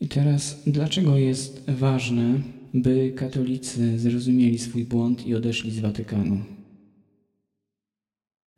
I teraz, dlaczego jest ważne, by katolicy zrozumieli swój błąd i odeszli z Watykanu?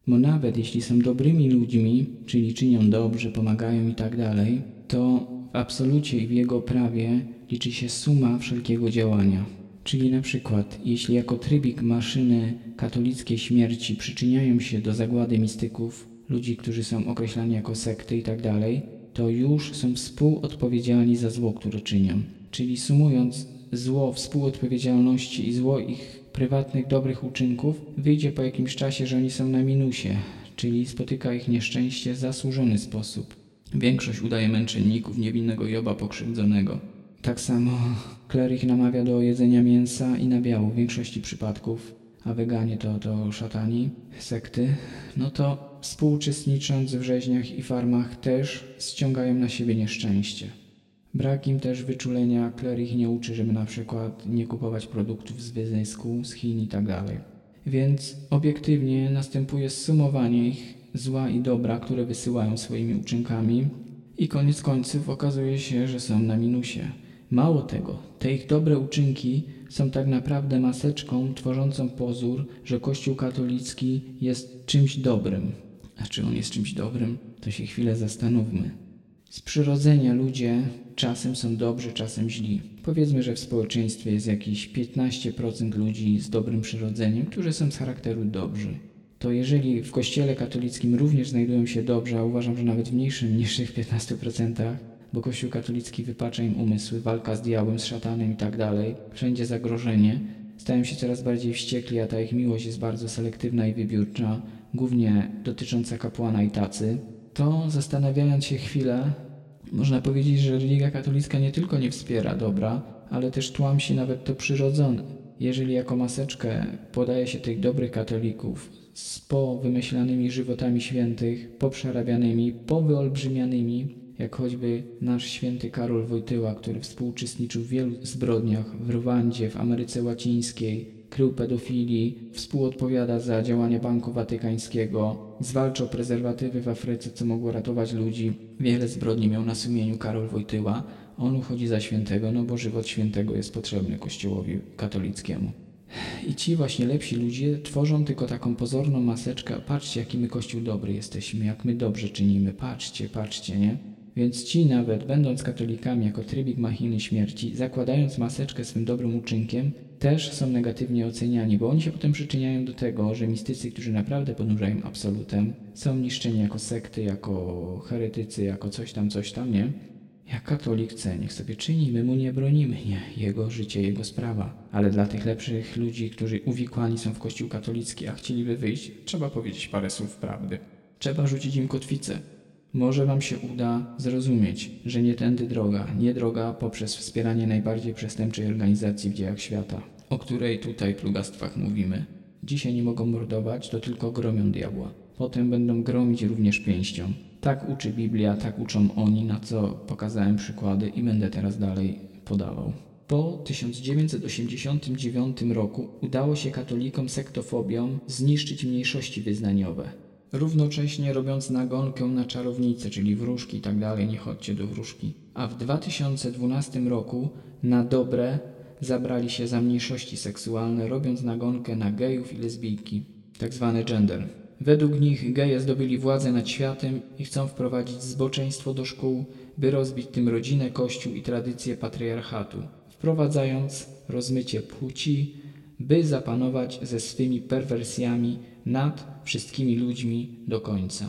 Bo nawet jeśli są dobrymi ludźmi, czyli czynią dobrze, pomagają i tak dalej, to w absolucie i w jego prawie liczy się suma wszelkiego działania. Czyli na przykład, jeśli jako trybik maszyny katolickiej śmierci przyczyniają się do zagłady mistyków, ludzi, którzy są określani jako sekty i tak dalej, to już są współodpowiedzialni za zło, które czynią. Czyli sumując zło współodpowiedzialności i zło ich prywatnych dobrych uczynków, wyjdzie po jakimś czasie, że oni są na minusie, czyli spotyka ich nieszczęście w zasłużony sposób. Większość udaje męczenników, niewinnego Joba pokrzywdzonego. Tak samo kleryk namawia do jedzenia mięsa i nabiału w większości przypadków, a weganie to, to szatani, sekty, no to współuczestnicząc w rzeźniach i farmach też ściągają na siebie nieszczęście. Brak im też wyczulenia, klerych nie uczy, żeby na przykład nie kupować produktów z wyzysku, z Chin i tak. Więc obiektywnie następuje zsumowanie ich zła i dobra, które wysyłają swoimi uczynkami i koniec końców okazuje się, że są na minusie. Mało tego, te ich dobre uczynki są tak naprawdę maseczką tworzącą pozór, że Kościół katolicki jest czymś dobrym. A czy on jest czymś dobrym? To się chwilę zastanówmy. Z przyrodzenia ludzie czasem są dobrzy, czasem źli. Powiedzmy, że w społeczeństwie jest jakieś 15% ludzi z dobrym przyrodzeniem, którzy są z charakteru dobrzy. To jeżeli w kościele katolickim również znajdują się dobrzy, a uważam, że nawet w mniejszym niż tych 15%, bo kościół katolicki wypacza im umysły, walka z diabłem, z szatanem i tak dalej, wszędzie zagrożenie, stają się coraz bardziej wściekli, a ta ich miłość jest bardzo selektywna i wybiórcza, głównie dotycząca kapłana i tacy, to zastanawiając się chwilę, można powiedzieć, że religia katolicka nie tylko nie wspiera dobra, ale też tłamsi nawet to przyrodzone. Jeżeli jako maseczkę podaje się tych dobrych katolików z powymyślanymi żywotami świętych, poprzerabianymi, powyolbrzymianymi, jak choćby nasz święty Karol Wojtyła, który współuczestniczył w wielu zbrodniach w Rwandzie, w Ameryce Łacińskiej, krył pedofilii, współodpowiada za działania Banku Watykańskiego, zwalczał prezerwatywy w Afryce, co mogło ratować ludzi. Wiele zbrodni miał na sumieniu Karol Wojtyła. On uchodzi za świętego, no bo żywot świętego jest potrzebny Kościołowi katolickiemu. I ci właśnie lepsi ludzie tworzą tylko taką pozorną maseczkę. Patrzcie, jaki my Kościół dobry jesteśmy, jak my dobrze czynimy. Patrzcie, patrzcie, nie? Więc ci nawet, będąc katolikami jako trybik machiny śmierci, zakładając maseczkę swym dobrym uczynkiem, też są negatywnie oceniani, bo oni się potem przyczyniają do tego, że mistycy, którzy naprawdę podążają absolutem, są niszczeni jako sekty, jako heretycy, jako coś tam, coś tam, nie? Jak katolik chce, niech sobie czyni, my mu nie bronimy, nie, jego życie, jego sprawa. Ale dla tych lepszych ludzi, którzy uwikłani są w kościół katolicki, a chcieliby wyjść, trzeba powiedzieć parę słów prawdy. Trzeba rzucić im kotwicę. Może Wam się uda zrozumieć, że nie tędy droga, nie droga poprzez wspieranie najbardziej przestępczej organizacji w dziejach świata, o której tutaj plugastwach mówimy. Dzisiaj nie mogą mordować, to tylko gromią diabła. Potem będą gromić również pięścią. Tak uczy Biblia, tak uczą oni, na co pokazałem przykłady i będę teraz dalej podawał. Po 1989 roku udało się katolikom sektofobią zniszczyć mniejszości wyznaniowe równocześnie robiąc nagonkę na czarownice, czyli wróżki i tak dalej, nie chodźcie do wróżki. A w 2012 roku na dobre zabrali się za mniejszości seksualne, robiąc nagonkę na gejów i lesbijki, tak zwany gender. Według nich geje zdobyli władzę nad światem i chcą wprowadzić zboczeństwo do szkół, by rozbić tym rodzinę, kościół i tradycję patriarchatu, wprowadzając rozmycie płci, by zapanować ze swymi perwersjami nad wszystkimi ludźmi do końca.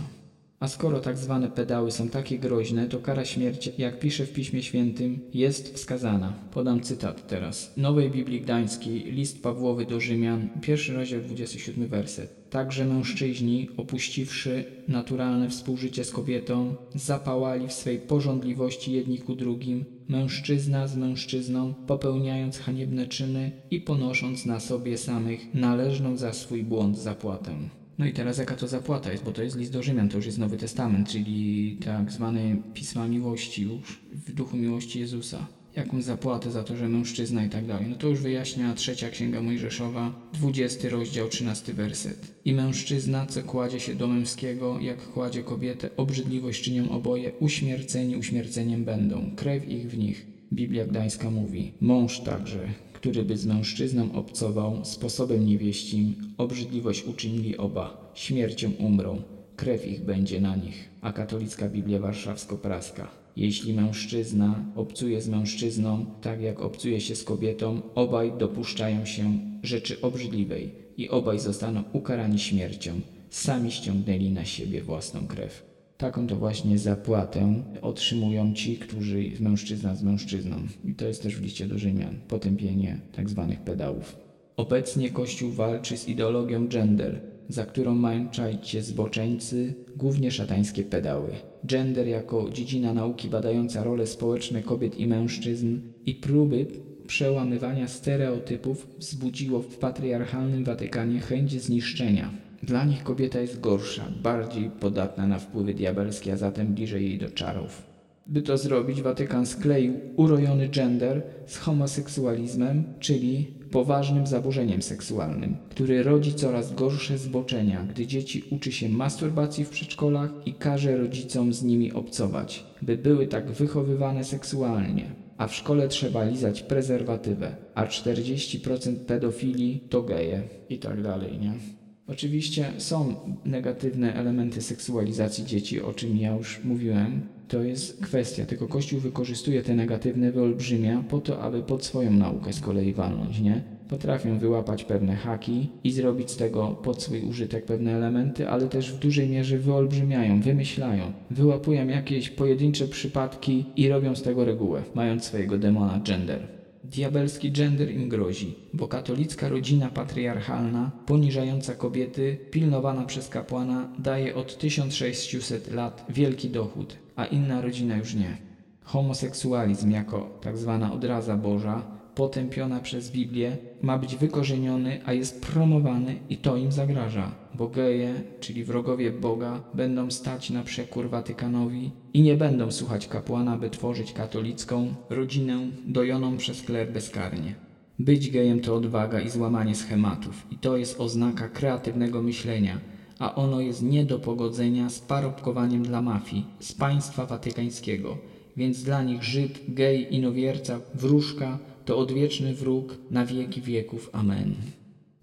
A skoro tak zwane pedały są takie groźne, to kara śmierci, jak pisze w Piśmie Świętym, jest wskazana. Podam cytat teraz. Nowej Biblii Gdańskiej, list Pawłowy do Rzymian, pierwszy rozdział, 27 werset. Także mężczyźni, opuściwszy naturalne współżycie z kobietą, zapałali w swej porządliwości jedni ku drugim, mężczyzna z mężczyzną, popełniając haniebne czyny i ponosząc na sobie samych należną za swój błąd zapłatę. No i teraz jaka to zapłata jest, bo to jest list do Rzymian, to już jest Nowy Testament, czyli tak zwane pisma miłości już w duchu miłości Jezusa. Jakąś zapłatę za to, że mężczyzna i tak dalej. No to już wyjaśnia trzecia księga Mojżeszowa, 20 rozdział, 13 werset. I mężczyzna, co kładzie się do męskiego, jak kładzie kobietę, obrzydliwość czynią oboje, uśmierceni uśmierceniem będą, krew ich w nich. Biblia Gdańska mówi, mąż także, który by z mężczyzną obcował, sposobem niewieścim, obrzydliwość uczynili oba, śmiercią umrą, krew ich będzie na nich. A katolicka Biblia Warszawsko-Praska. Jeśli mężczyzna obcuje z mężczyzną, tak jak obcuje się z kobietą, obaj dopuszczają się rzeczy obrzydliwej i obaj zostaną ukarani śmiercią. Sami ściągnęli na siebie własną krew. Taką to właśnie zapłatę otrzymują ci, którzy mężczyzna z mężczyzną. I to jest też w liście do Rzymian, potępienie tzw. Tak pedałów. Obecnie Kościół walczy z ideologią gender, za którą mają się zboczeńcy, głównie szatańskie pedały. Gender jako dziedzina nauki badająca role społeczne kobiet i mężczyzn i próby przełamywania stereotypów wzbudziło w patriarchalnym Watykanie chęć zniszczenia. Dla nich kobieta jest gorsza, bardziej podatna na wpływy diabelskie, a zatem bliżej jej do czarów. By to zrobić, Watykan skleił urojony gender z homoseksualizmem, czyli poważnym zaburzeniem seksualnym, który rodzi coraz gorsze zboczenia, gdy dzieci uczy się masturbacji w przedszkolach i każe rodzicom z nimi obcować, by były tak wychowywane seksualnie. A w szkole trzeba lizać prezerwatywę, a 40% pedofilii to geje i tak dalej, nie? Oczywiście są negatywne elementy seksualizacji dzieci, o czym ja już mówiłem. To jest kwestia, tylko Kościół wykorzystuje te negatywne wyolbrzymia po to, aby pod swoją naukę z kolei walnąć, nie? Potrafią wyłapać pewne haki i zrobić z tego pod swój użytek pewne elementy, ale też w dużej mierze wyolbrzymiają, wymyślają, wyłapują jakieś pojedyncze przypadki i robią z tego regułę, mając swojego demona gender. Diabelski gender im grozi, bo katolicka rodzina patriarchalna, poniżająca kobiety, pilnowana przez kapłana, daje od 1600 lat wielki dochód, a inna rodzina już nie. Homoseksualizm jako tak zwana odraza Boża potępiona przez Biblię, ma być wykorzeniony, a jest promowany i to im zagraża, bo geje, czyli wrogowie Boga, będą stać na przekór Watykanowi i nie będą słuchać kapłana, by tworzyć katolicką rodzinę dojoną przez kler bezkarnie. Być gejem to odwaga i złamanie schematów i to jest oznaka kreatywnego myślenia, a ono jest nie do pogodzenia z parobkowaniem dla mafii, z państwa watykańskiego, więc dla nich Żyd, gej, inowierca, wróżka to odwieczny wróg na wieki wieków. Amen.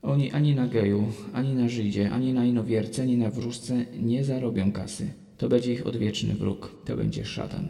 Oni ani na geju, ani na Żydzie, ani na inowierce, ani na wróżce nie zarobią kasy. To będzie ich odwieczny wróg, to będzie szatan.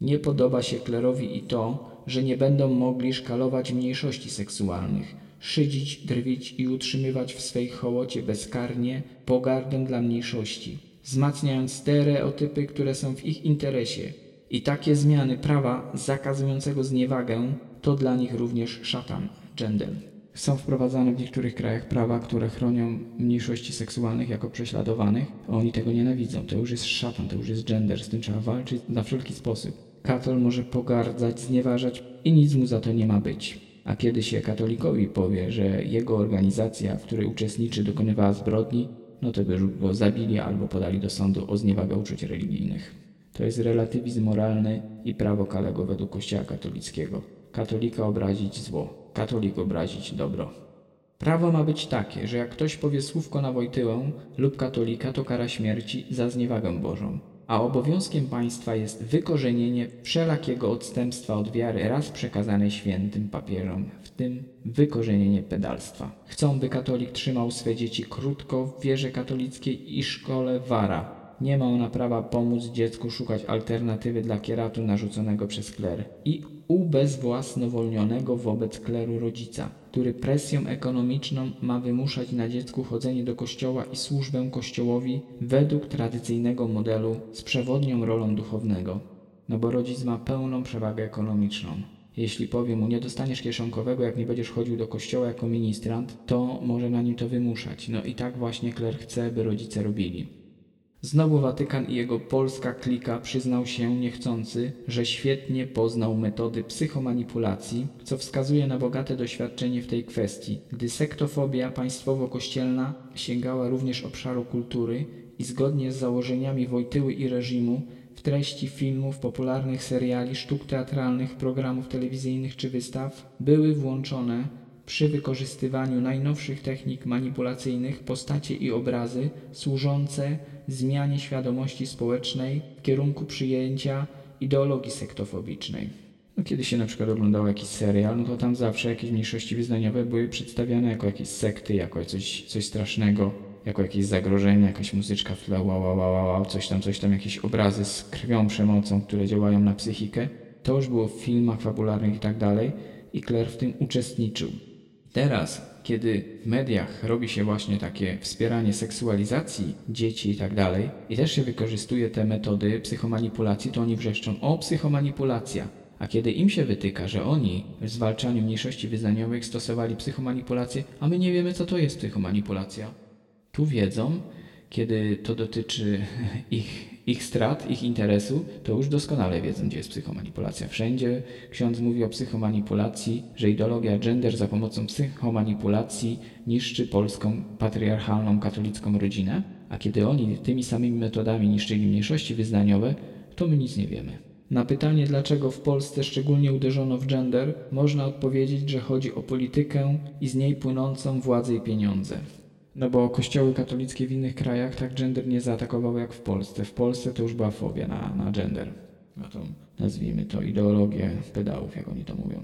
Nie podoba się klerowi i to, że nie będą mogli szkalować mniejszości seksualnych, szydzić, drwić i utrzymywać w swej hołocie bezkarnie pogardę dla mniejszości, wzmacniając stereotypy, które są w ich interesie. I takie zmiany prawa zakazującego zniewagę to dla nich również szatan, gender. Są wprowadzane w niektórych krajach prawa, które chronią mniejszości seksualnych jako prześladowanych, oni tego nienawidzą. To już jest szatan, to już jest gender, z tym trzeba walczyć na wszelki sposób. Katol może pogardzać, znieważać i nic mu za to nie ma być. A kiedy się katolikowi powie, że jego organizacja, w której uczestniczy, dokonywała zbrodni, no to by go zabili albo podali do sądu o zniewagę uczuć religijnych. To jest relatywizm moralny i prawo Kalego według Kościoła katolickiego. Katolika obrazić zło, katolik obrazić dobro. Prawo ma być takie, że jak ktoś powie słówko na Wojtyłę lub katolika, to kara śmierci za zniewagę Bożą. A obowiązkiem państwa jest wykorzenienie wszelakiego odstępstwa od wiary raz przekazanej świętym papieżom, w tym wykorzenienie pedalstwa. Chcą, by katolik trzymał swe dzieci krótko w wierze katolickiej i szkole wara, nie ma ona prawa pomóc dziecku szukać alternatywy dla kieratu narzuconego przez kler i ubezwłasnowolnionego wobec kleru rodzica, który presją ekonomiczną ma wymuszać na dziecku chodzenie do kościoła i służbę kościołowi według tradycyjnego modelu z przewodnią rolą duchownego. No bo rodzic ma pełną przewagę ekonomiczną. Jeśli powie mu, nie dostaniesz kieszonkowego, jak nie będziesz chodził do kościoła jako ministrant, to może na nim to wymuszać. No i tak właśnie kler chce, by rodzice robili. Znowu Watykan i jego polska klika przyznał się niechcący, że świetnie poznał metody psychomanipulacji, co wskazuje na bogate doświadczenie w tej kwestii, gdy sektofobia państwowo-kościelna sięgała również obszaru kultury i zgodnie z założeniami Wojtyły i reżimu w treści filmów, popularnych seriali, sztuk teatralnych, programów telewizyjnych czy wystaw były włączone przy wykorzystywaniu najnowszych technik manipulacyjnych postacie i obrazy służące zmianie świadomości społecznej w kierunku przyjęcia ideologii sektofobicznej. No, kiedy się na przykład oglądało jakiś serial, no to tam zawsze jakieś mniejszości wyznaniowe były przedstawiane jako jakieś sekty, jako coś, coś strasznego, jako jakieś zagrożenie, jakaś muzyczka w tle, wow, wow, wow, wow, coś tam, coś tam, jakieś obrazy z krwią, przemocą, które działają na psychikę. To już było w filmach fabularnych i tak dalej i Claire w tym uczestniczył. Teraz, kiedy w mediach robi się właśnie takie wspieranie seksualizacji dzieci i tak dalej, i też się wykorzystuje te metody psychomanipulacji, to oni wrzeszczą o psychomanipulacja. A kiedy im się wytyka, że oni w zwalczaniu mniejszości wyznaniowych stosowali psychomanipulację, a my nie wiemy, co to jest psychomanipulacja, tu wiedzą, kiedy to dotyczy ich, ich strat, ich interesu, to już doskonale wiedzą, gdzie jest psychomanipulacja. Wszędzie ksiądz mówi o psychomanipulacji, że ideologia gender za pomocą psychomanipulacji niszczy polską patriarchalną katolicką rodzinę, a kiedy oni tymi samymi metodami niszczyli mniejszości wyznaniowe, to my nic nie wiemy. Na pytanie, dlaczego w Polsce szczególnie uderzono w gender, można odpowiedzieć, że chodzi o politykę i z niej płynącą władzę i pieniądze. No bo kościoły katolickie w innych krajach tak gender nie zaatakowały jak w Polsce. W Polsce to już była fobia na, na gender. No to nazwijmy to ideologię pedałów, jak oni to mówią.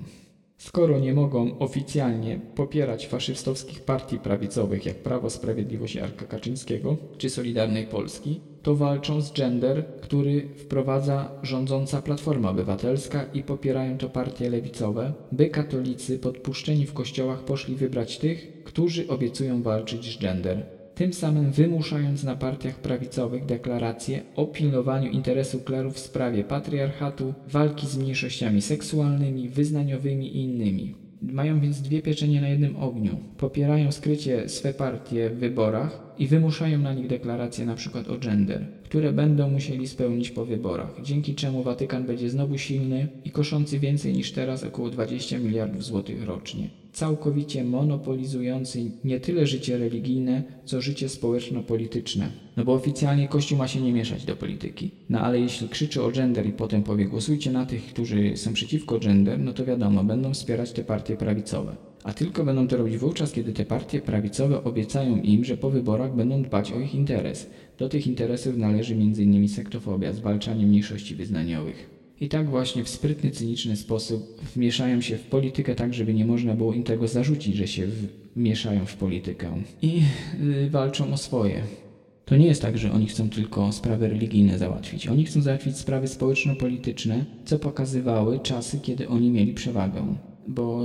Skoro nie mogą oficjalnie popierać faszystowskich partii prawicowych jak Prawo, Sprawiedliwość Jarka Kaczyńskiego czy Solidarnej Polski, to walczą z gender, który wprowadza rządząca Platforma Obywatelska i popierają to partie lewicowe, by katolicy podpuszczeni w kościołach poszli wybrać tych, którzy obiecują walczyć z gender tym samym wymuszając na partiach prawicowych deklaracje o pilnowaniu interesu klerów w sprawie patriarchatu, walki z mniejszościami seksualnymi, wyznaniowymi i innymi. Mają więc dwie pieczenie na jednym ogniu. Popierają skrycie swe partie w wyborach i wymuszają na nich deklaracje np. o gender, które będą musieli spełnić po wyborach, dzięki czemu Watykan będzie znowu silny i koszący więcej niż teraz około 20 miliardów złotych rocznie całkowicie monopolizujący nie tyle życie religijne, co życie społeczno-polityczne. No bo oficjalnie Kościół ma się nie mieszać do polityki. No ale jeśli krzyczy o gender i potem powie głosujcie na tych, którzy są przeciwko gender, no to wiadomo, będą wspierać te partie prawicowe. A tylko będą to robić wówczas, kiedy te partie prawicowe obiecają im, że po wyborach będą dbać o ich interes. Do tych interesów należy m.in. sektofobia, zwalczanie mniejszości wyznaniowych. I tak właśnie w sprytny, cyniczny sposób wmieszają się w politykę tak, żeby nie można było im tego zarzucić, że się wmieszają w politykę. I yy, walczą o swoje. To nie jest tak, że oni chcą tylko sprawy religijne załatwić. Oni chcą załatwić sprawy społeczno-polityczne, co pokazywały czasy, kiedy oni mieli przewagę. Bo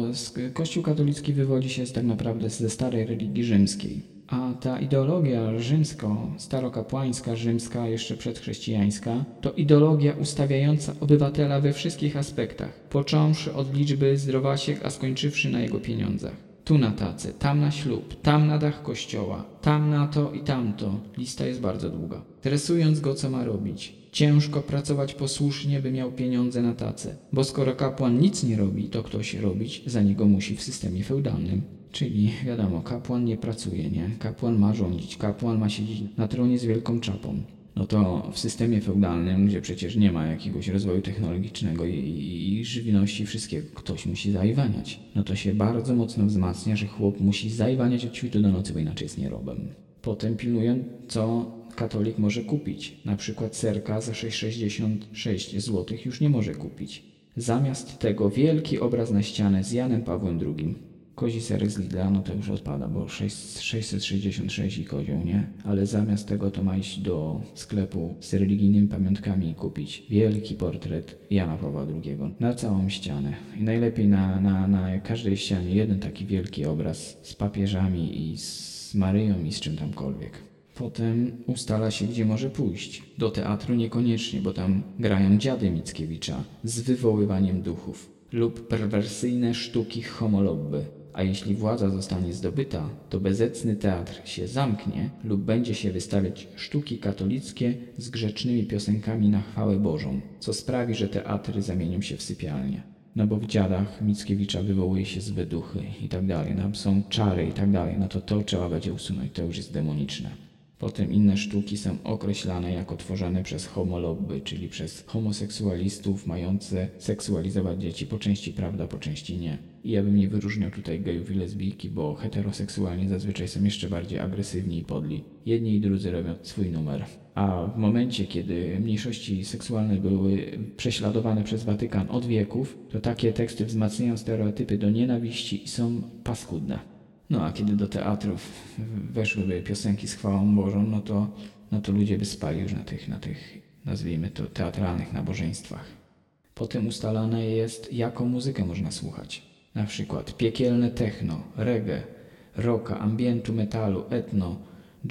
Kościół katolicki wywodzi się tak naprawdę ze starej religii rzymskiej. A ta ideologia rzymsko-starokapłańska, rzymska, jeszcze przedchrześcijańska, to ideologia ustawiająca obywatela we wszystkich aspektach, począwszy od liczby zdrowasiek, a skończywszy na jego pieniądzach. Tu na tacy, tam na ślub, tam na dach kościoła, tam na to i tamto. Lista jest bardzo długa. Tresując go, co ma robić. Ciężko pracować posłusznie, by miał pieniądze na tacę. Bo skoro kapłan nic nie robi, to ktoś robić za niego musi w systemie feudalnym. Czyli wiadomo, kapłan nie pracuje, nie? Kapłan ma rządzić, kapłan ma siedzieć na tronie z wielką czapą. No to w systemie feudalnym, gdzie przecież nie ma jakiegoś rozwoju technologicznego i, i, i żywności, wszystkiego, ktoś musi zajwaniać. No to się bardzo mocno wzmacnia, że chłop musi zajwaniać od świtu do nocy, bo inaczej jest nierobem. Potem pilnują, co katolik może kupić. Na przykład serka za 6,66 zł już nie może kupić. Zamiast tego wielki obraz na ścianę z Janem Pawłem II kozi serek z Lidla, no to już odpada, bo 6, 666 i kozioł, nie? Ale zamiast tego to ma iść do sklepu z religijnymi pamiątkami i kupić wielki portret Jana Pawła II na całą ścianę. I najlepiej na, na, na każdej ścianie jeden taki wielki obraz z papieżami i z Maryją i z czym tamkolwiek. Potem ustala się, gdzie może pójść. Do teatru niekoniecznie, bo tam grają dziady Mickiewicza z wywoływaniem duchów lub perwersyjne sztuki homolobby a jeśli władza zostanie zdobyta, to bezecny teatr się zamknie lub będzie się wystawiać sztuki katolickie z grzecznymi piosenkami na chwałę Bożą, co sprawi, że teatry zamienią się w sypialnie. No bo w dziadach Mickiewicza wywołuje się złe duchy i tak dalej, tam są czary i tak dalej, no to to trzeba będzie usunąć, to już jest demoniczne. Potem inne sztuki są określane jako tworzone przez homolobby, czyli przez homoseksualistów mające seksualizować dzieci. Po części prawda, po części nie. I ja bym nie wyróżniał tutaj gejów i lesbijki, bo heteroseksualni zazwyczaj są jeszcze bardziej agresywni i podli. Jedni i drudzy robią swój numer. A w momencie, kiedy mniejszości seksualne były prześladowane przez Watykan od wieków, to takie teksty wzmacniają stereotypy do nienawiści i są paskudne. No a kiedy do teatrów weszłyby piosenki z chwałą Bożą, no to, no to ludzie by spali już na tych, na tych, nazwijmy to, teatralnych nabożeństwach. Potem ustalane jest, jaką muzykę można słuchać. Na przykład piekielne techno, reggae, rocka, ambientu, metalu, etno,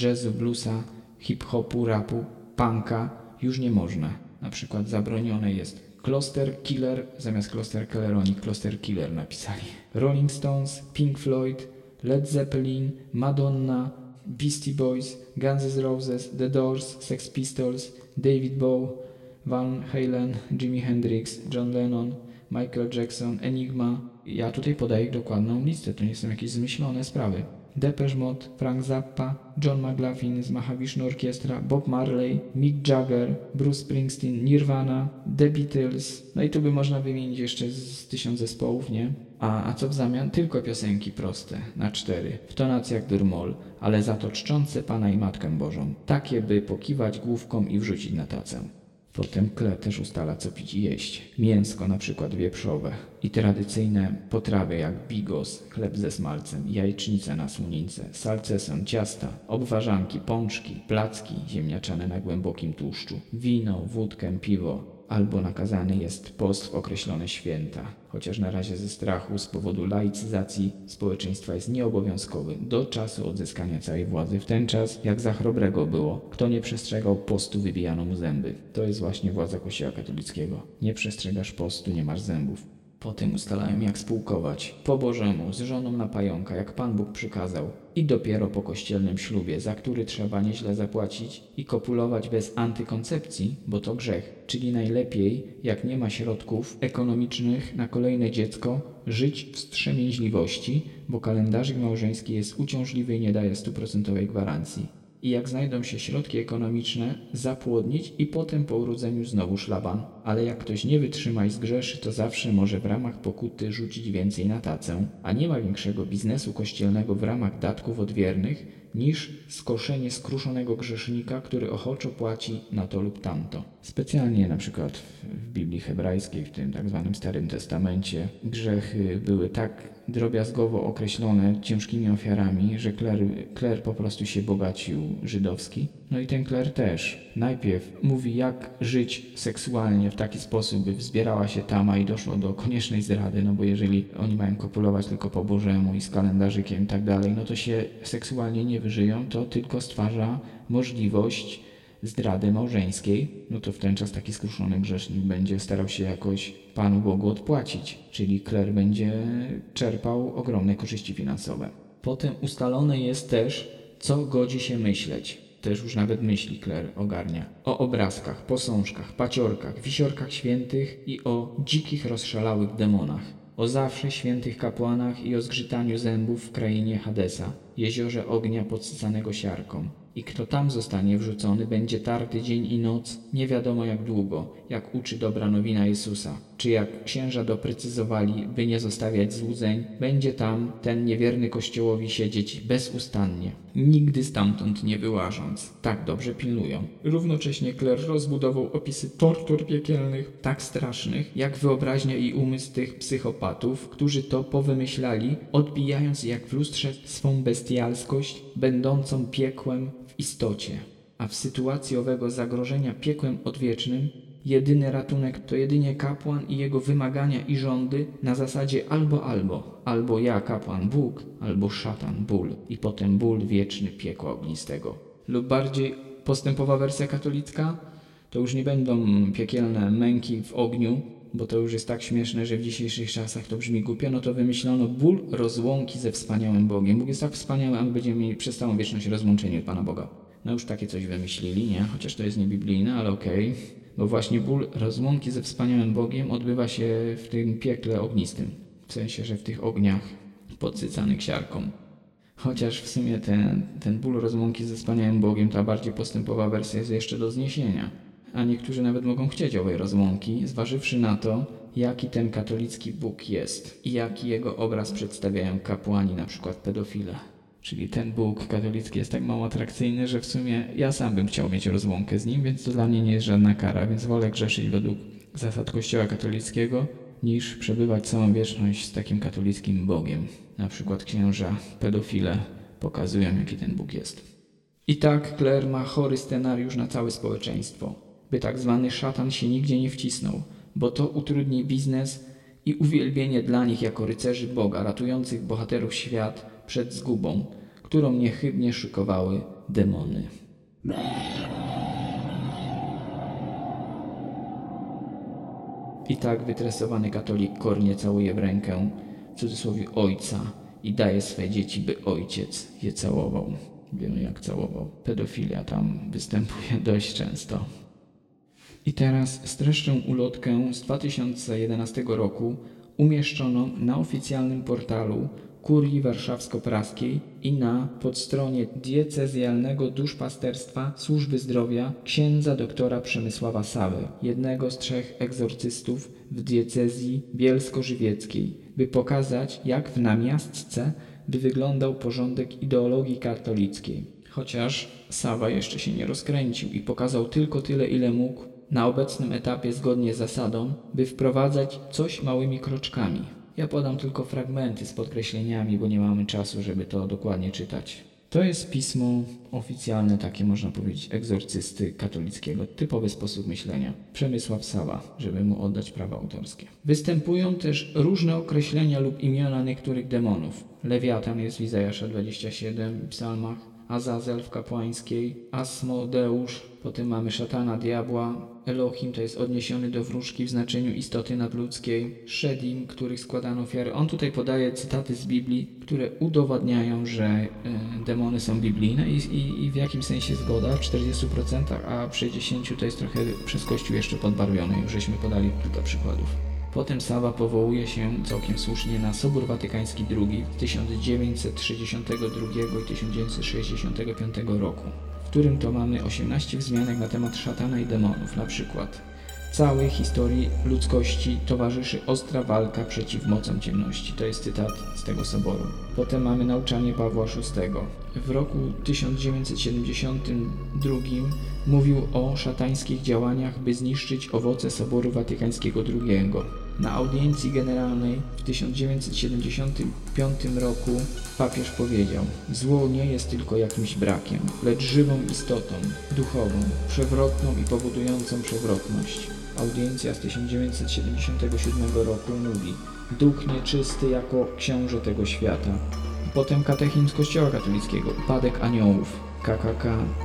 jazzu, bluesa, hip-hopu, rapu, punka już nie można. Na przykład zabronione jest Kloster Killer, zamiast Kloster Killer oni Kloster Killer napisali. Rolling Stones, Pink Floyd, Led Zeppelin, Madonna, Beastie Boys, Guns N' Roses, The Doors, Sex Pistols, David Bowie, Van Halen, Jimi Hendrix, John Lennon, Michael Jackson, Enigma. Ja tutaj podaję dokładną listę, to nie są jakieś zmyślone sprawy. Depeche Mode, Frank Zappa, John McLaughlin z Mahavishnu Orkiestra, Bob Marley, Mick Jagger, Bruce Springsteen, Nirvana, The Beatles, no i tu by można wymienić jeszcze z tysiąc zespołów, nie? A, a co w zamian? Tylko piosenki proste, na cztery, w tonacjach durmol, ale za to czczące Pana i Matkę Bożą, takie by pokiwać główką i wrzucić na tacę. Potem kle też ustala, co pić i jeść. Mięsko, na przykład wieprzowe. I tradycyjne potrawy jak bigos, chleb ze smalcem, jajecznice na słonińce, salceson, ciasta, obwarzanki, pączki, placki ziemniaczane na głębokim tłuszczu, wino, wódkę, piwo, albo nakazany jest post w określone święta, chociaż na razie ze strachu z powodu laicyzacji społeczeństwa jest nieobowiązkowy do czasu odzyskania całej władzy. W ten czas, jak za chrobrego było, kto nie przestrzegał postu, wybijano mu zęby. To jest właśnie władza Kościoła katolickiego. Nie przestrzegasz postu, nie masz zębów. Potem ustalają, jak spółkować. Po Bożemu, z żoną na pająka, jak Pan Bóg przykazał. I dopiero po kościelnym ślubie, za który trzeba nieźle zapłacić i kopulować bez antykoncepcji, bo to grzech. Czyli najlepiej, jak nie ma środków ekonomicznych na kolejne dziecko, żyć w wstrzemięźliwości, bo kalendarzyk małżeński jest uciążliwy i nie daje stuprocentowej gwarancji i jak znajdą się środki ekonomiczne, zapłodnić i potem po urodzeniu znowu szlaban. Ale jak ktoś nie wytrzyma i zgrzeszy, to zawsze może w ramach pokuty rzucić więcej na tacę, a nie ma większego biznesu kościelnego w ramach datków odwiernych niż skoszenie skruszonego grzesznika, który ochoczo płaci na to lub tamto. Specjalnie na przykład w Biblii hebrajskiej, w tym tak zwanym Starym Testamencie, grzechy były tak drobiazgowo określone ciężkimi ofiarami, że kler, kler po prostu się bogacił żydowski. No i ten kler też. Najpierw mówi, jak żyć seksualnie w taki sposób, by wzbierała się tama i doszło do koniecznej zdrady, no bo jeżeli oni mają kopulować tylko po Bożemu i z kalendarzykiem i tak dalej, no to się seksualnie nie wyżyją, to tylko stwarza możliwość zdrady małżeńskiej, no to w ten czas taki skruszony grzesznik będzie starał się jakoś Panu Bogu odpłacić, czyli kler będzie czerpał ogromne korzyści finansowe. Potem ustalone jest też, co godzi się myśleć. Też już nawet myśli kler ogarnia. O obrazkach, posążkach, paciorkach, wisiorkach świętych i o dzikich, rozszalałych demonach. O zawsze świętych kapłanach i o zgrzytaniu zębów w krainie Hadesa, jeziorze ognia podsycanego siarką i kto tam zostanie wrzucony, będzie tarty dzień i noc, nie wiadomo jak długo, jak uczy dobra nowina Jezusa. Czy jak księża doprecyzowali, by nie zostawiać złudzeń, będzie tam ten niewierny Kościołowi siedzieć bezustannie, nigdy stamtąd nie wyłażąc. Tak dobrze pilnują. Równocześnie kler rozbudował opisy tortur piekielnych, tak strasznych, jak wyobraźnia i umysł tych psychopatów, którzy to powymyślali, odbijając jak w lustrze swą bestialskość, będącą piekłem istocie, a w sytuacji owego zagrożenia piekłem odwiecznym, jedyny ratunek to jedynie kapłan i jego wymagania i rządy na zasadzie albo albo, albo ja kapłan Bóg, albo szatan ból i potem ból wieczny piekła ognistego. Lub bardziej postępowa wersja katolicka, to już nie będą piekielne męki w ogniu, bo to już jest tak śmieszne, że w dzisiejszych czasach to brzmi głupio, no to wymyślono ból rozłąki ze wspaniałym Bogiem. Bóg jest tak wspaniały, a my będziemy mieli przez całą wieczność rozłączenie od Pana Boga. No już takie coś wymyślili, nie? Chociaż to jest niebiblijne, ale okej. Okay. Bo właśnie ból rozłąki ze wspaniałym Bogiem odbywa się w tym piekle ognistym. W sensie, że w tych ogniach podsycanych siarką. Chociaż w sumie ten, ten ból rozłąki ze wspaniałym Bogiem, ta bardziej postępowa wersja jest jeszcze do zniesienia. A niektórzy nawet mogą chcieć owej rozłąki, zważywszy na to, jaki ten katolicki Bóg jest i jaki jego obraz przedstawiają kapłani, na przykład pedofile. Czyli ten Bóg katolicki jest tak mało atrakcyjny, że w sumie ja sam bym chciał mieć rozłąkę z nim, więc to dla mnie nie jest żadna kara, więc wolę grzeszyć według zasad Kościoła katolickiego, niż przebywać całą wieczność z takim katolickim Bogiem. Na przykład księża pedofile pokazują, jaki ten Bóg jest. I tak Claire ma chory scenariusz na całe społeczeństwo, by tak zwany szatan się nigdzie nie wcisnął, bo to utrudni biznes i uwielbienie dla nich jako rycerzy Boga, ratujących bohaterów świat przed zgubą, którą niechybnie szykowały demony. I tak wytresowany katolik kornie całuje w rękę, w cudzysłowie ojca, i daje swe dzieci, by ojciec je całował. Wiemy jak całował. Pedofilia tam występuje dość często. I teraz streszczę ulotkę z 2011 roku umieszczoną na oficjalnym portalu Kurii Warszawsko-Praskiej i na podstronie diecezjalnego duszpasterstwa służby zdrowia księdza doktora Przemysława Sawy, jednego z trzech egzorcystów w diecezji bielsko-żywieckiej, by pokazać, jak w namiastce by wyglądał porządek ideologii katolickiej. Chociaż Sawa jeszcze się nie rozkręcił i pokazał tylko tyle, ile mógł na obecnym etapie zgodnie z zasadą, by wprowadzać coś małymi kroczkami. Ja podam tylko fragmenty z podkreśleniami, bo nie mamy czasu, żeby to dokładnie czytać. To jest pismo oficjalne, takie można powiedzieć, egzorcysty katolickiego, typowy sposób myślenia. Przemysław Sawa, żeby mu oddać prawa autorskie. Występują też różne określenia lub imiona niektórych demonów. Lewiatan jest w Izajasza 27 w psalmach, Azazel w kapłańskiej, Asmodeusz, potem mamy szatana, diabła, Elohim to jest odniesiony do wróżki w znaczeniu istoty nadludzkiej, Shedim, których składano ofiary. On tutaj podaje cytaty z Biblii, które udowadniają, że e, demony są biblijne i, i, i w jakim sensie zgoda, w 40%, a przy 10% to jest trochę przez Kościół jeszcze podbarwione. Już żeśmy podali kilka przykładów. Potem Sawa powołuje się całkiem słusznie na Sobór Watykański II z 1962 i 1965 roku, w którym to mamy 18 wzmianek na temat szatana i demonów, na przykład Całej historii ludzkości towarzyszy ostra walka przeciw mocom ciemności. To jest cytat z tego soboru. Potem mamy nauczanie Pawła VI. W roku 1972 mówił o szatańskich działaniach, by zniszczyć owoce Soboru Watykańskiego II. Na audiencji generalnej w 1975 roku papież powiedział: Zło nie jest tylko jakimś brakiem, lecz żywą istotą, duchową, przewrotną i powodującą przewrotność. Audiencja z 1977 roku mówi: Duch nieczysty jako książę tego świata. Potem katechizm Kościoła katolickiego, upadek aniołów, KKK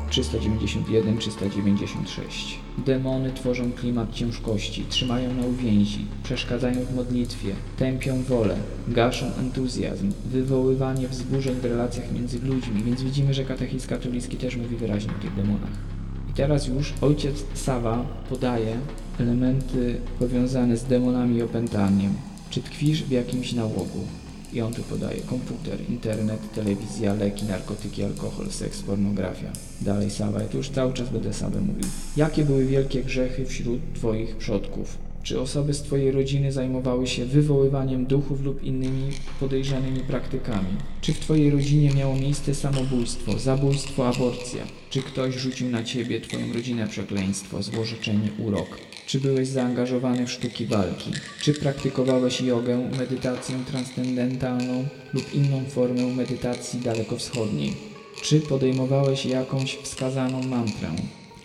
391-396. Demony tworzą klimat ciężkości, trzymają na uwięzi, przeszkadzają w modlitwie, tępią wolę, gaszą entuzjazm, wywoływanie wzburzeń w relacjach między ludźmi, więc widzimy, że katechizm katolicki też mówi wyraźnie o tych demonach. I teraz już ojciec Sawa podaje elementy powiązane z demonami i opętaniem. Czy tkwisz w jakimś nałogu? I on tu podaje komputer, internet, telewizja, leki, narkotyki, alkohol, seks, pornografia. Dalej Sawa, ja tu już cały czas będę Sawę mówił. Jakie były wielkie grzechy wśród Twoich przodków? Czy osoby z Twojej rodziny zajmowały się wywoływaniem duchów lub innymi podejrzanymi praktykami? Czy w Twojej rodzinie miało miejsce samobójstwo, zabójstwo, aborcja? Czy ktoś rzucił na Ciebie, Twoją rodzinę przekleństwo, złożyczenie, urok? Czy byłeś zaangażowany w sztuki walki? Czy praktykowałeś jogę, medytację transcendentalną lub inną formę medytacji dalekowschodniej? Czy podejmowałeś jakąś wskazaną mantrę?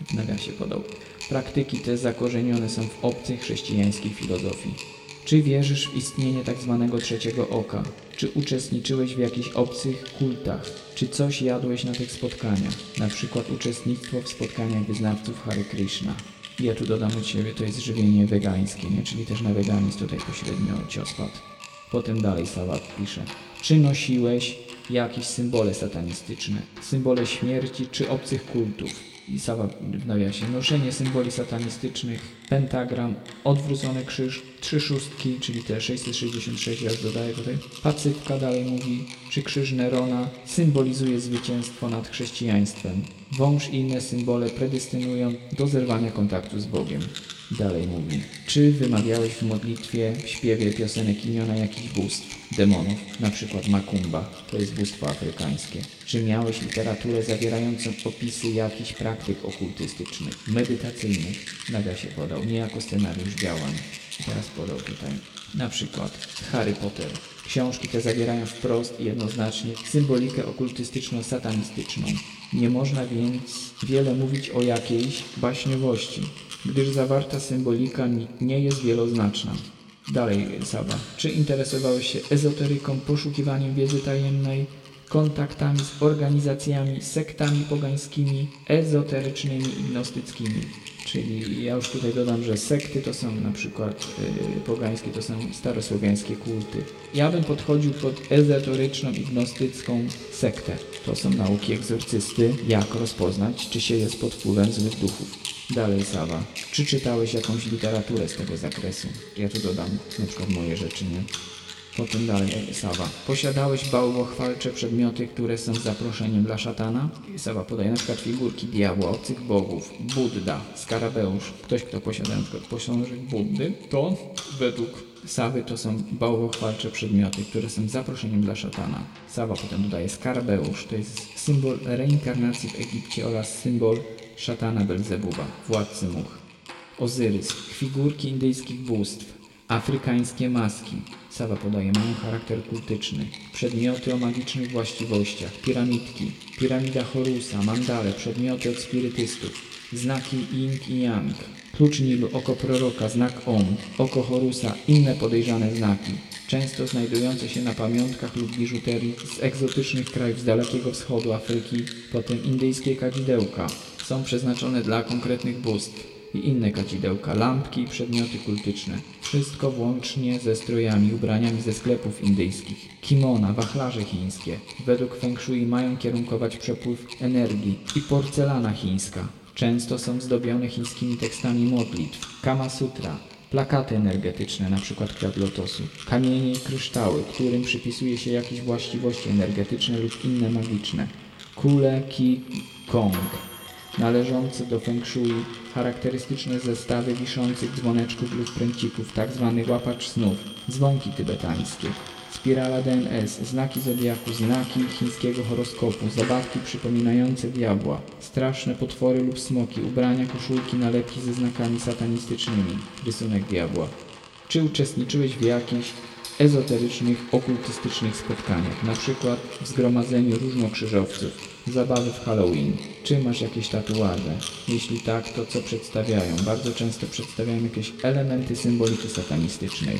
W nawiasie podał. Praktyki te zakorzenione są w obcej chrześcijańskiej filozofii. Czy wierzysz w istnienie tak zwanego trzeciego oka? Czy uczestniczyłeś w jakichś obcych kultach? Czy coś jadłeś na tych spotkaniach? Na przykład uczestnictwo w spotkaniach wyznawców Hare Krishna. Ja tu dodam od siebie, to jest żywienie wegańskie, nie? czyli też na weganizm tutaj pośrednio cios padł. Potem dalej Sałat pisze. Czy nosiłeś jakieś symbole satanistyczne, symbole śmierci czy obcych kultów? I Sawa w nawiasie, noszenie symboli satanistycznych, pentagram, odwrócony krzyż, trzy szóstki, czyli te 666, ja dodaję tutaj. Pacyfka dalej mówi, czy krzyż Nerona symbolizuje zwycięstwo nad chrześcijaństwem. Wąż i inne symbole predystynują do zerwania kontaktu z Bogiem. Dalej mówi, czy wymawiałeś w modlitwie, w śpiewie piosenek imiona jakichś bóstw, demonów, na przykład Makumba, to jest bóstwo afrykańskie. Czy miałeś literaturę zawierającą opisy jakichś praktyk okultystycznych, medytacyjnych, nawiasie podał, nie jako scenariusz działań. Teraz podał tutaj. Na przykład Harry Potter. Książki te zawierają wprost i jednoznacznie symbolikę okultystyczno-satanistyczną. Nie można więc wiele mówić o jakiejś baśniowości, gdyż zawarta symbolika nie jest wieloznaczna. Dalej Saba. Czy interesowałeś się ezoteryką, poszukiwaniem wiedzy tajemnej, kontaktami z organizacjami, sektami pogańskimi, ezoterycznymi i gnostyckimi? Czyli ja już tutaj dodam, że sekty to są na przykład yy, pogańskie, to są starosłowiańskie kulty. Ja bym podchodził pod ezoteryczną i gnostycką sektę. To są nauki egzorcysty, jak rozpoznać, czy się jest pod wpływem złych duchów. Dalej Sawa. Czy czytałeś jakąś literaturę z tego zakresu? Ja tu dodam na przykład moje rzeczy, nie? Potem dalej Sawa. Posiadałeś bałwochwalcze przedmioty, które są zaproszeniem dla szatana? Sawa podaje na przykład figurki diabła, obcych bogów, Budda, skarabeusz. Ktoś, kto posiada na przykład posążek Buddy, to według Sawy to są bałwochwalcze przedmioty, które są zaproszeniem dla szatana. Sawa potem dodaje skarabeusz, to jest symbol reinkarnacji w Egipcie oraz symbol szatana Belzebuba, władcy much. Ozyrys, figurki indyjskich bóstw, afrykańskie maski. Sawa podaje, mają charakter kultyczny. Przedmioty o magicznych właściwościach, piramidki, piramida Horusa, mandale, przedmioty od spirytystów, znaki Ying i Yang, klucz Nilu, oko proroka, znak Om, oko Horusa, inne podejrzane znaki, często znajdujące się na pamiątkach lub biżuterii z egzotycznych krajów z Dalekiego Wschodu, Afryki, potem indyjskie kadzidełka, są przeznaczone dla konkretnych bóstw i inne kadzidełka, lampki i przedmioty kultyczne. Wszystko włącznie ze strojami, ubraniami ze sklepów indyjskich. Kimona, wachlarze chińskie. Według Feng Shui mają kierunkować przepływ energii. I porcelana chińska. Często są zdobione chińskimi tekstami modlitw. Kama Sutra, plakaty energetyczne, np. kwiat lotosu, kamienie i kryształy, którym przypisuje się jakieś właściwości energetyczne lub inne magiczne, kule, ki, kong, należące do feng shui, charakterystyczne zestawy wiszących dzwoneczków lub pręcików, tzw. Tak łapacz snów, dzwonki tybetańskie, spirala DNS, znaki zodiaku, znaki chińskiego horoskopu, zabawki przypominające diabła, straszne potwory lub smoki, ubrania, koszulki, nalepki ze znakami satanistycznymi, rysunek diabła. Czy uczestniczyłeś w jakichś ezoterycznych, okultystycznych spotkaniach, na przykład w zgromadzeniu różnokrzyżowców, zabawy w Halloween. Czy masz jakieś tatuaże? Jeśli tak, to co przedstawiają? Bardzo często przedstawiają jakieś elementy symboliki satanistycznej.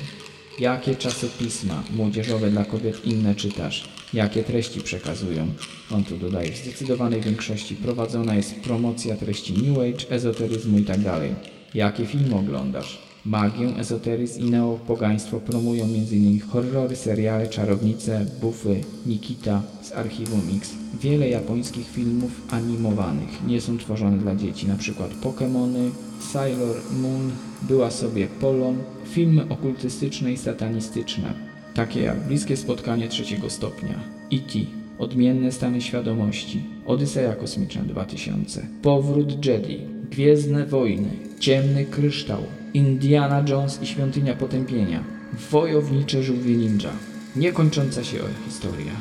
Jakie czasopisma młodzieżowe dla kobiet inne czytasz? Jakie treści przekazują? On tu dodaje, w zdecydowanej większości prowadzona jest promocja treści New Age, ezoteryzmu itd. Tak Jakie filmy oglądasz? Magię, ezoteryzm i neopogaństwo promują m.in. horrory, seriale, czarownice, bufy, Nikita z archiwum X. Wiele japońskich filmów animowanych nie są tworzone dla dzieci, np. Pokémony, Sailor Moon, Była sobie Polon, filmy okultystyczne i satanistyczne, takie jak Bliskie spotkanie trzeciego stopnia, E.T., Odmienne stany świadomości, Odyseja kosmiczna 2000, Powrót Jedi, Gwiezdne wojny, Ciemny kryształ, Indiana Jones i Świątynia Potępienia, Wojownicze żółwie ninja, niekończąca się historia.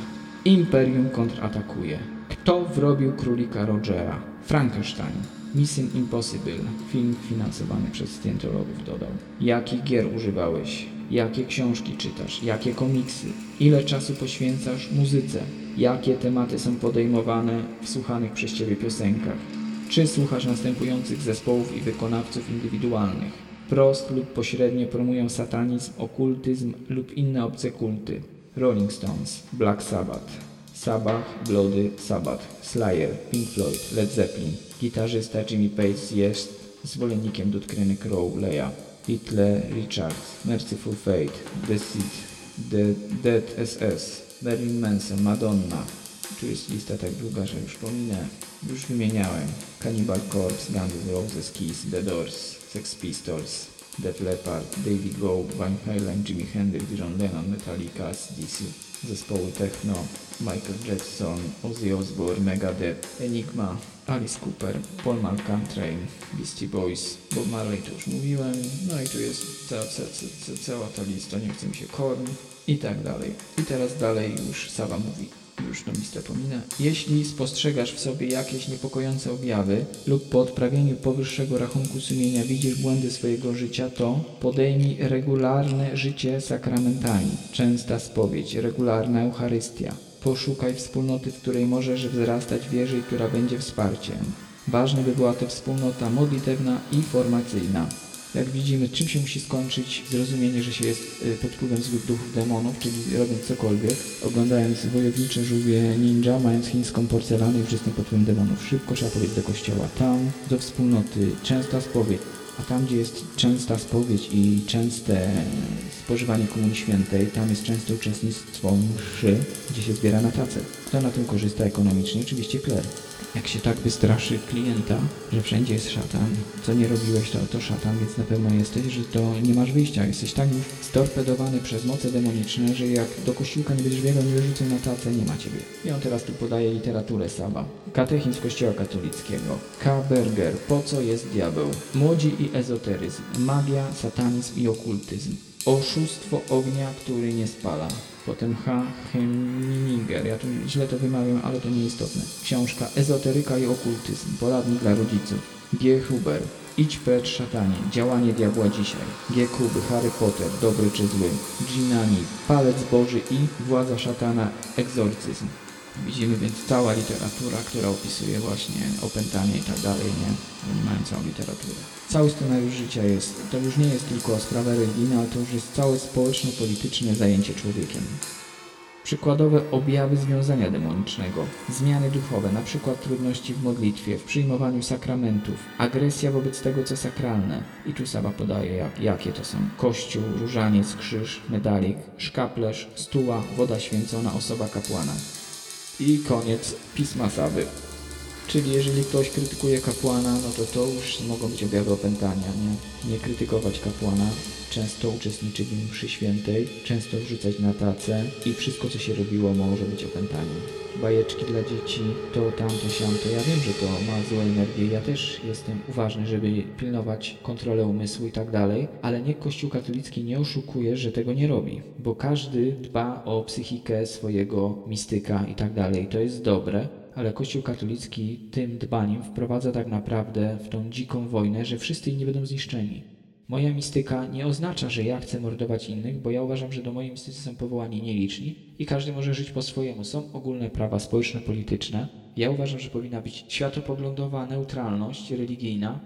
Imperium kontratakuje. Kto wrobił królika Rogera? Frankenstein. Mission Impossible. Film finansowany przez Scientologów dodał. Jakich gier używałeś? Jakie książki czytasz? Jakie komiksy? Ile czasu poświęcasz muzyce? Jakie tematy są podejmowane w słuchanych przez Ciebie piosenkach? Czy słuchasz następujących zespołów i wykonawców indywidualnych? Prost lub pośrednio promują satanizm, okultyzm lub inne obce kulty. Rolling Stones, Black Sabbath, Sabbath, Bloody Sabbath, Slayer, Pink Floyd, Led Zeppelin. Gitarzysta Jimmy Page jest zwolennikiem doktryny Crow, Leia, Hitler Richards, Merciful Fate, The Seed, The Dead SS, Marilyn Manson, Madonna, Tu jest lista tak długa, że już pominę. Już wymieniałem. Cannibal Corpse, Guns N' Roses, Kiss, The Doors, Sex Pistols, Def Leppard, David Bowie, Van Halen, Jimi Hendrix, John Lennon, Metallica, DC, zespoły techno, Michael Jackson, Ozzy Osbourne, Megadeth, Enigma, Alice Cooper, Paul McCartney, Beastie Boys, Bob Marley, to już mówiłem, no i tu jest cała, cała, ta lista, nie chce mi się Korn i tak dalej. I teraz dalej już Sawa mówi już tą listę pominę. Jeśli spostrzegasz w sobie jakieś niepokojące objawy lub po odprawieniu powyższego rachunku sumienia widzisz błędy swojego życia, to podejmij regularne życie sakramentami, częsta spowiedź, regularna Eucharystia. Poszukaj wspólnoty, w której możesz wzrastać w wierze i która będzie wsparciem. Ważne by była to wspólnota modlitewna i formacyjna. Jak widzimy, czym się musi skończyć zrozumienie, że się jest y, pod wpływem złych duchów demonów, czyli robiąc cokolwiek, oglądając wojownicze żółwie ninja, mając chińską porcelanę i wszystkim pod wpływem demonów. Szybko trzeba powiedzieć do kościoła. Tam, do wspólnoty, częsta spowiedź. A tam, gdzie jest częsta spowiedź i częste spożywanie Komunii Świętej, tam jest częste uczestnictwo mszy, gdzie się zbiera na tacę. Kto na tym korzysta ekonomicznie? Oczywiście kler. Jak się tak wystraszy klienta, że wszędzie jest szatan, co nie robiłeś, to, to szatan, więc na pewno jesteś, że to nie masz wyjścia. Jesteś tak już storpedowany przez moce demoniczne, że jak do kościółka nie będziesz biegał, nie wyrzucą na tacę, nie ma ciebie. I on teraz tu podaje literaturę Saba. Katechizm Kościoła Katolickiego. K. Berger. Po co jest diabeł? Młodzi i ezoteryzm. Magia, satanizm i okultyzm. Oszustwo ognia, który nie spala. Potem H. Heminger. Ja tu źle to wymawiam, ale to nieistotne. Książka Ezoteryka i okultyzm. Poradnik dla rodziców. G. Huber. Idź precz szatanie. Działanie diabła dzisiaj. G. Kuby. Harry Potter. Dobry czy zły. Ginani. Palec Boży i Władza szatana. Egzorcyzm. Widzimy więc cała literatura, która opisuje właśnie opętanie i tak dalej, nie? Oni mają całą literaturę. Cały scenariusz życia jest, to już nie jest tylko sprawa religijna, ale to już jest całe społeczno-polityczne zajęcie człowiekiem. Przykładowe objawy związania demonicznego, zmiany duchowe, przykład trudności w modlitwie, w przyjmowaniu sakramentów, agresja wobec tego, co sakralne. I tu Saba podaje, jak, jakie to są. Kościół, różaniec, krzyż, medalik, szkaplerz, stuła, woda święcona, osoba kapłana. I koniec pisma Saby. Czyli jeżeli ktoś krytykuje kapłana, no to to już mogą być objawy opętania, nie? Nie krytykować kapłana, często uczestniczyć w mszy świętej, często wrzucać na tacę i wszystko co się robiło może być opętaniem. Bajeczki dla dzieci, to tamto, siamto. Ja wiem, że to ma złe energię. Ja też jestem uważny, żeby pilnować kontrolę umysłu i tak dalej, ale niech Kościół katolicki nie oszukuje, że tego nie robi, bo każdy dba o psychikę swojego mistyka i tak dalej. To jest dobre, ale Kościół katolicki tym dbaniem wprowadza tak naprawdę w tą dziką wojnę, że wszyscy inni będą zniszczeni. Moja mistyka nie oznacza, że ja chcę mordować innych, bo ja uważam, że do mojej mistycy są powołani nieliczni i każdy może żyć po swojemu. Są ogólne prawa społeczno-polityczne. Ja uważam, że powinna być światopoglądowa neutralność religijna,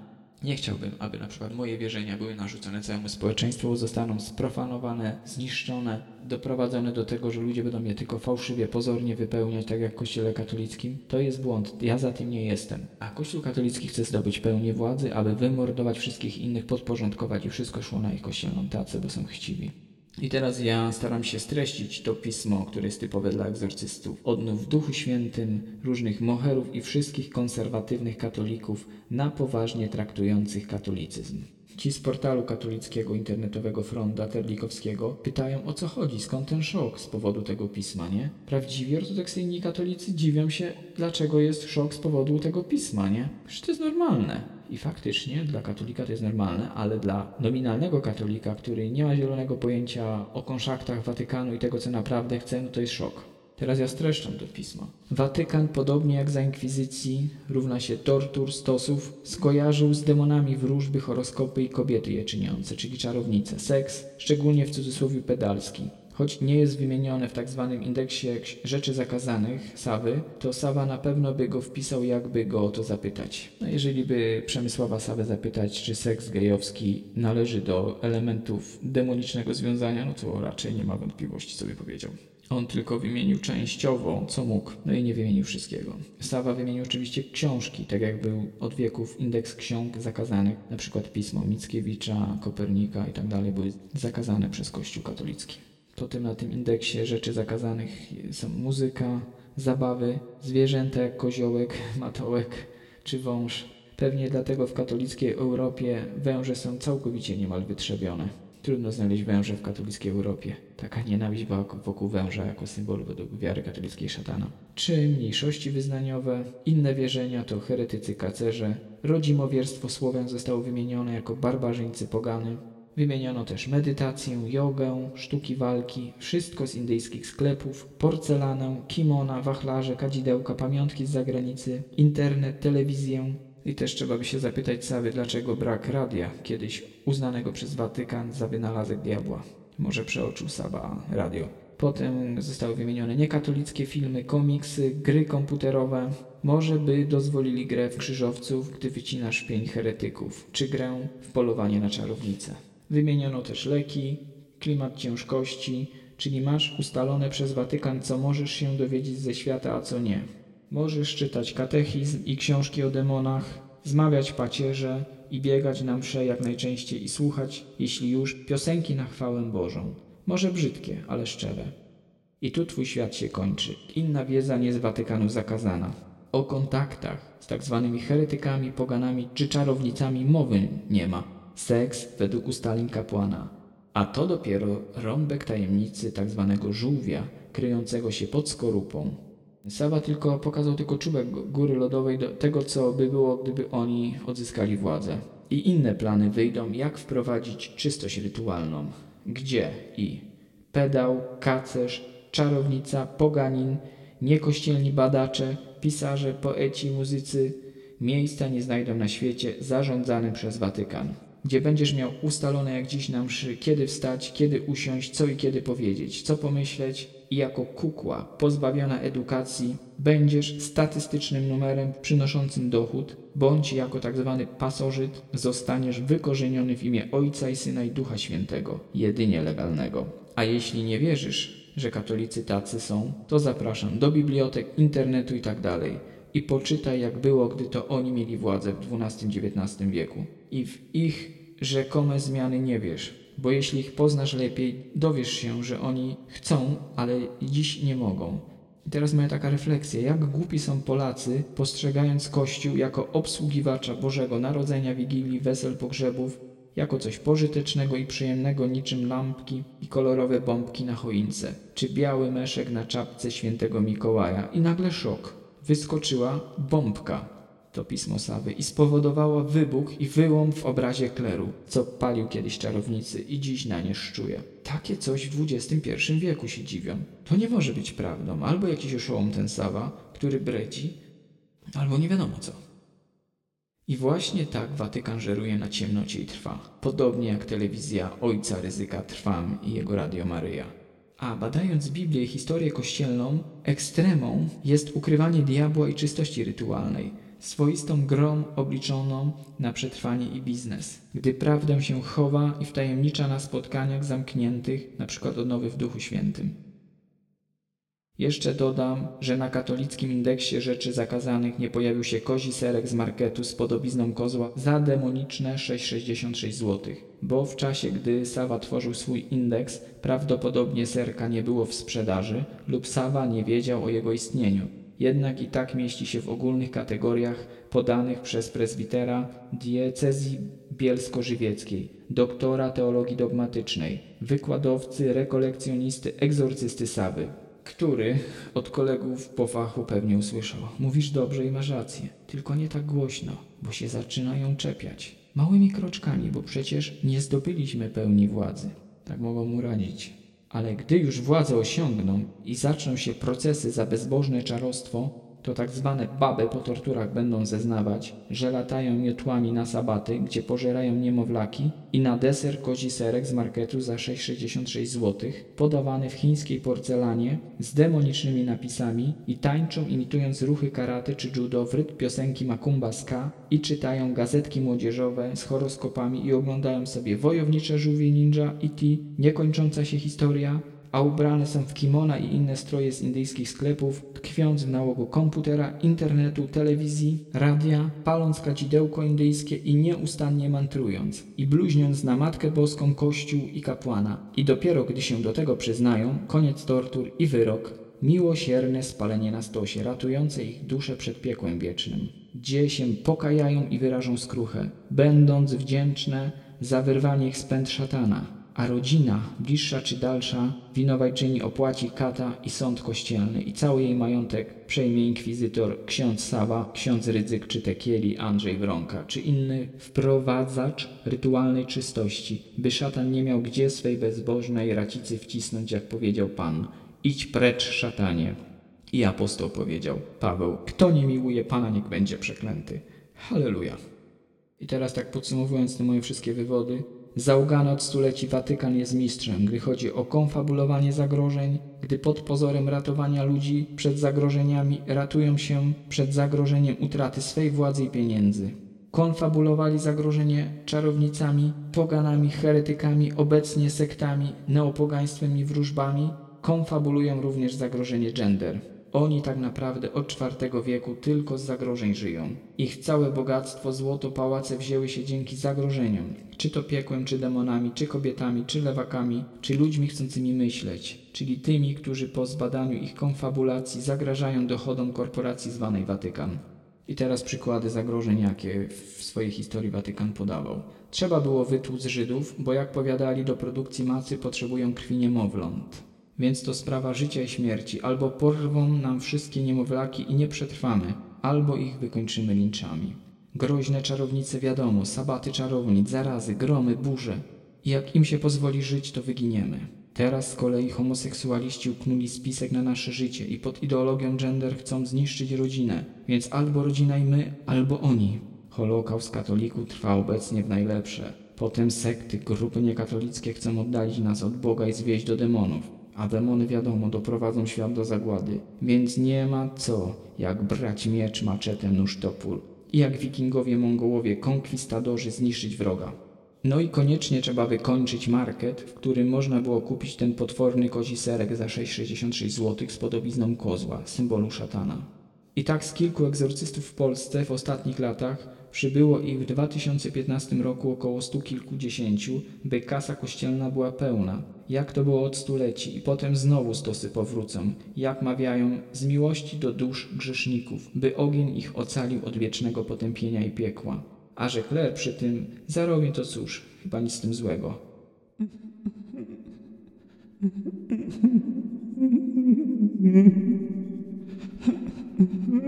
nie chciałbym, aby na przykład moje wierzenia były narzucone całemu społeczeństwu, zostaną sprofanowane, zniszczone, doprowadzone do tego, że ludzie będą je tylko fałszywie, pozornie wypełniać, tak jak w Kościele katolickim. To jest błąd. Ja za tym nie jestem. A Kościół katolicki chce zdobyć pełnię władzy, aby wymordować wszystkich innych, podporządkować i wszystko szło na ich kościelną tacę, bo są chciwi. I teraz ja staram się streścić to pismo, które jest typowe dla egzorcystów. Odnów w Duchu Świętym różnych moherów i wszystkich konserwatywnych katolików na poważnie traktujących katolicyzm. Ci z portalu katolickiego internetowego Fronda Terlikowskiego pytają o co chodzi, skąd ten szok z powodu tego pisma, nie? Prawdziwi ortodoksyjni katolicy dziwią się, dlaczego jest szok z powodu tego pisma, nie? Przecież to jest normalne. I faktycznie dla katolika to jest normalne, ale dla nominalnego katolika, który nie ma zielonego pojęcia o konszaktach Watykanu i tego, co naprawdę chce, no to jest szok. Teraz ja streszczam to pismo. Watykan, podobnie jak za inkwizycji, równa się tortur, stosów, skojarzył z demonami wróżby, horoskopy i kobiety je czyniące, czyli czarownice, seks, szczególnie w cudzysłowie pedalski. Choć nie jest wymienione w tak zwanym indeksie rzeczy zakazanych Sawy, to Sawa na pewno by go wpisał, jakby go o to zapytać. No jeżeli by Przemysława Sawę zapytać, czy seks gejowski należy do elementów demonicznego związania, no to raczej nie ma wątpliwości, co by powiedział. On tylko wymienił częściowo, co mógł, no i nie wymienił wszystkiego. Sawa wymienił oczywiście książki, tak jak był od wieków indeks ksiąg zakazanych, na przykład pismo Mickiewicza, Kopernika i tak były zakazane przez Kościół katolicki. Potem na tym indeksie rzeczy zakazanych są muzyka, zabawy, zwierzęta jak koziołek, matołek czy wąż. Pewnie dlatego w katolickiej Europie węże są całkowicie niemal wytrzebione. Trudno znaleźć węże w katolickiej Europie. Taka nienawiść wokół węża jako symbolu według wiary katolickiej szatana. Czy mniejszości wyznaniowe, inne wierzenia to heretycy kacerze, rodzimowierstwo Słowian zostało wymienione jako barbarzyńcy pogany, Wymieniono też medytację, jogę, sztuki walki, wszystko z indyjskich sklepów, porcelanę, kimona, wachlarze, kadzidełka, pamiątki z zagranicy, internet, telewizję. I też trzeba by się zapytać Sawy, dlaczego brak radia, kiedyś uznanego przez Watykan za wynalazek diabła. Może przeoczył Saba radio. Potem zostały wymienione niekatolickie filmy, komiksy, gry komputerowe. Może by dozwolili grę w krzyżowców, gdy wycinasz pień heretyków, czy grę w polowanie na czarownicę. Wymieniono też leki, klimat ciężkości, czyli masz ustalone przez Watykan, co możesz się dowiedzieć ze świata, a co nie. Możesz czytać katechizm i książki o demonach, zmawiać pacierze i biegać na msze jak najczęściej i słuchać, jeśli już, piosenki na chwałę Bożą. Może brzydkie, ale szczere. I tu twój świat się kończy. Inna wiedza nie z Watykanu zakazana. O kontaktach z tak zwanymi heretykami, poganami czy czarownicami mowy nie ma seks według ustaleń kapłana, a to dopiero rąbek tajemnicy tak zwanego żółwia, kryjącego się pod skorupą. Sawa tylko pokazał tylko czubek góry lodowej do tego, co by było, gdyby oni odzyskali władzę. I inne plany wyjdą, jak wprowadzić czystość rytualną. Gdzie i pedał, kacerz, czarownica, poganin, niekościelni badacze, pisarze, poeci, muzycy miejsca nie znajdą na świecie zarządzanym przez Watykan gdzie będziesz miał ustalone jak dziś na mszy, kiedy wstać, kiedy usiąść, co i kiedy powiedzieć, co pomyśleć i jako kukła pozbawiona edukacji będziesz statystycznym numerem przynoszącym dochód, bądź jako tak zwany pasożyt zostaniesz wykorzeniony w imię Ojca i Syna i Ducha Świętego, jedynie legalnego. A jeśli nie wierzysz, że katolicy tacy są, to zapraszam do bibliotek, internetu i tak dalej i poczytaj, jak było, gdy to oni mieli władzę w XII-XIX wieku. I w ich rzekome zmiany nie wiesz, bo jeśli ich poznasz lepiej, dowiesz się, że oni chcą, ale dziś nie mogą. I teraz moja taka refleksja, jak głupi są Polacy, postrzegając Kościół jako obsługiwacza Bożego Narodzenia, Wigilii, wesel, pogrzebów, jako coś pożytecznego i przyjemnego niczym lampki i kolorowe bombki na choince, czy biały meszek na czapce świętego Mikołaja. I nagle szok. Wyskoczyła bombka, to pismo Sawy, i spowodowała wybuch i wyłom w obrazie kleru, co palił kiedyś czarownicy i dziś na nie szczuje. Takie coś w XXI wieku się dziwią. To nie może być prawdą. Albo jakiś oszołom ten Sawa, który bredzi, albo nie wiadomo co. I właśnie tak Watykan żeruje na ciemnocie i trwa. Podobnie jak telewizja Ojca Ryzyka Trwam i jego Radio Maryja. A badając Biblię i historię kościelną, ekstremą jest ukrywanie diabła i czystości rytualnej, swoistą grą obliczoną na przetrwanie i biznes. Gdy prawdę się chowa i wtajemnicza na spotkaniach zamkniętych, np. odnowy w Duchu Świętym. Jeszcze dodam, że na katolickim indeksie rzeczy zakazanych nie pojawił się kozi serek z marketu z podobizną kozła za demoniczne 6,66 zł, bo w czasie gdy Sawa tworzył swój indeks, prawdopodobnie serka nie było w sprzedaży lub Sawa nie wiedział o jego istnieniu. Jednak i tak mieści się w ogólnych kategoriach podanych przez prezbitera diecezji bielsko-żywieckiej, doktora teologii dogmatycznej, wykładowcy, rekolekcjonisty, egzorcysty Sawy który od kolegów po fachu pewnie usłyszał. Mówisz dobrze i masz rację, tylko nie tak głośno, bo się zaczynają czepiać. Małymi kroczkami, bo przecież nie zdobyliśmy pełni władzy. Tak mogą mu radzić. Ale gdy już władzę osiągną i zaczną się procesy za bezbożne czarostwo, to tak zwane baby po torturach będą zeznawać, że latają miotłami na sabaty, gdzie pożerają niemowlaki i na deser kozi serek z marketu za 6,66 zł, podawany w chińskiej porcelanie z demonicznymi napisami i tańczą imitując ruchy karate czy judo w rytm piosenki Makumba Ska i czytają gazetki młodzieżowe z horoskopami i oglądają sobie wojownicze żółwie ninja i ti, niekończąca się historia, a ubrane są w kimona i inne stroje z indyjskich sklepów, tkwiąc w nałogu komputera, internetu, telewizji, radia, paląc kadzidełko indyjskie i nieustannie mantrując, i bluźniąc na Matkę Boską, Kościół i kapłana. I dopiero gdy się do tego przyznają, koniec tortur i wyrok, miłosierne spalenie na stosie, ratujące ich duszę przed piekłem wiecznym, gdzie się pokajają i wyrażą skruchę, będąc wdzięczne za wyrwanie ich z pęd szatana a rodzina, bliższa czy dalsza, winowajczyni opłaci kata i sąd kościelny i cały jej majątek przejmie inkwizytor, ksiądz Sawa, ksiądz Rydzyk czy Tekieli, Andrzej Wronka, czy inny wprowadzacz rytualnej czystości, by szatan nie miał gdzie swej bezbożnej racicy wcisnąć, jak powiedział Pan. Idź precz, szatanie. I apostoł powiedział, Paweł, kto nie miłuje Pana, niech będzie przeklęty. Halleluja. I teraz tak podsumowując te moje wszystkie wywody, Załgany od stuleci Watykan jest mistrzem, gdy chodzi o konfabulowanie zagrożeń, gdy pod pozorem ratowania ludzi przed zagrożeniami ratują się przed zagrożeniem utraty swej władzy i pieniędzy. Konfabulowali zagrożenie czarownicami, poganami, heretykami, obecnie sektami, neopogaństwem i wróżbami. Konfabulują również zagrożenie gender. Oni tak naprawdę od IV wieku tylko z zagrożeń żyją. Ich całe bogactwo, złoto, pałace wzięły się dzięki zagrożeniom, czy to piekłem, czy demonami, czy kobietami, czy lewakami, czy ludźmi chcącymi myśleć, czyli tymi, którzy po zbadaniu ich konfabulacji zagrażają dochodom korporacji zwanej Watykan. I teraz przykłady zagrożeń, jakie w swojej historii Watykan podawał. Trzeba było wytłuc Żydów, bo jak powiadali, do produkcji macy potrzebują krwi niemowląt. Więc to sprawa życia i śmierci. Albo porwą nam wszystkie niemowlaki i nie przetrwamy, albo ich wykończymy linczami. Groźne czarownice wiadomo, sabaty czarownic, zarazy, gromy, burze. I jak im się pozwoli żyć, to wyginiemy. Teraz z kolei homoseksualiści uknuli spisek na nasze życie i pod ideologią gender chcą zniszczyć rodzinę. Więc albo rodzina i my, albo oni. Holokaust katolików trwa obecnie w najlepsze. Potem sekty, grupy niekatolickie chcą oddalić nas od Boga i zwieść do demonów a demony wiadomo doprowadzą świat do zagłady. Więc nie ma co, jak brać miecz, maczetę, nóż, topór i jak wikingowie, mongołowie, konkwistadorzy zniszczyć wroga. No i koniecznie trzeba wykończyć market, w którym można było kupić ten potworny kozi serek za 6,66 zł z podobizną kozła, symbolu szatana. I tak z kilku egzorcystów w Polsce w ostatnich latach Przybyło ich w 2015 roku około stu kilkudziesięciu, by kasa kościelna była pełna. Jak to było od stuleci i potem znowu stosy powrócą, jak mawiają, z miłości do dusz grzeszników, by ogień ich ocalił od wiecznego potępienia i piekła. A że kler przy tym zarobi to cóż, chyba nic z tym złego.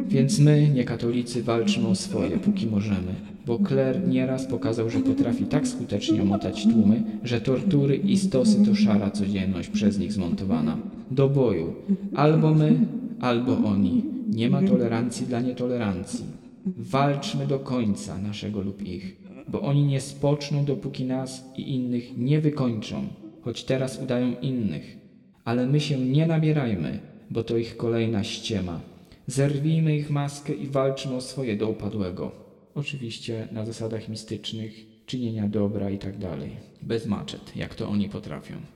Więc my, niekatolicy, walczymy o swoje, póki możemy. Bo kler nieraz pokazał, że potrafi tak skutecznie omotać tłumy, że tortury i stosy to szara codzienność przez nich zmontowana. Do boju. Albo my, albo oni. Nie ma tolerancji dla nietolerancji. Walczmy do końca naszego lub ich, bo oni nie spoczną, dopóki nas i innych nie wykończą, choć teraz udają innych. Ale my się nie nabierajmy, bo to ich kolejna ściema. Zerwijmy ich maskę i walczmy o swoje do upadłego. Oczywiście na zasadach mistycznych, czynienia dobra i tak dalej. Bez maczet, jak to oni potrafią.